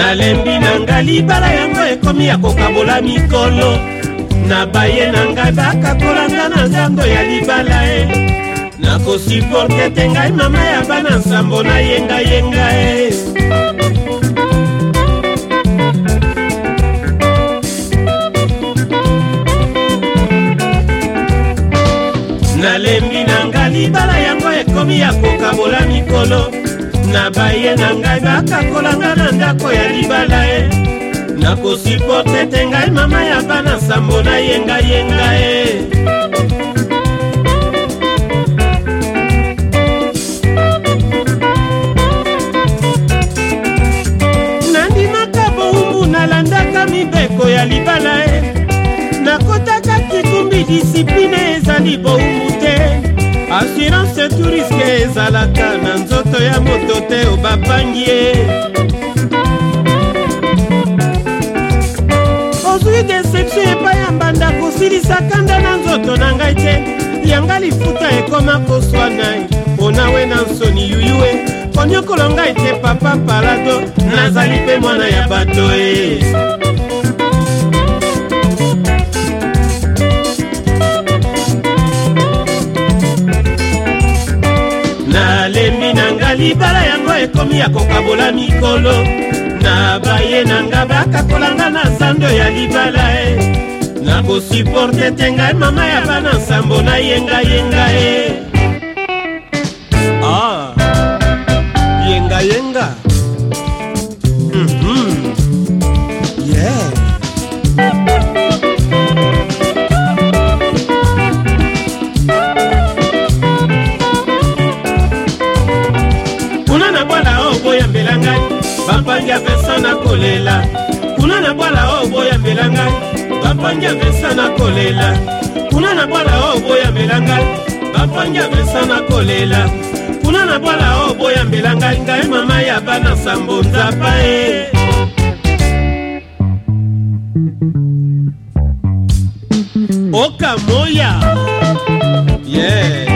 nalembi na ngai libala yango ekomi ya kokabola mikolo na baye na ngai bakakolanga na nzango ya libala e nakosuporte te ngai mama ya bana nsambo nayengayenga e nalembi na ngai libala yango ekomi ya kokabola mikolo na baye na ngai bakakolanga na ndako ya libala e nakosiporte te ngai mama ya bana nsambo nayengayenga e nandimaka boumbu nalandaka mibeko ya libala e nakotaka kikumbi disipline ezali boumbu assurance touriske ezalaka na nzoto ya moto te o bapangi ye ozwi deception epai ya mbanda kosilisaka nda na nzoto na ngai te yanga lifuta ekoma koswa nai mpona we na nsoni yuyue konyokolo ngai te papa palado nazali mpe mwana ya bato e eh. libala yango ekomi ya kokabola mikolo na baye na nga bakakolanga na zando ya libala e eh. nakosuporte te ngai mama ya bana nsambo nayengayenga e eh. ah, yengayenga mm -hmm. bampangi apesa na kolela kuna na bwala oyo boyambela ngai bampangi apesa na kolela kuna na bwala oyo boyambela ngai bampangi apesa na kolela kuna na bwala oyo boyambela ngai ngai mama ya bana sambo nzapa e okamoya yeah.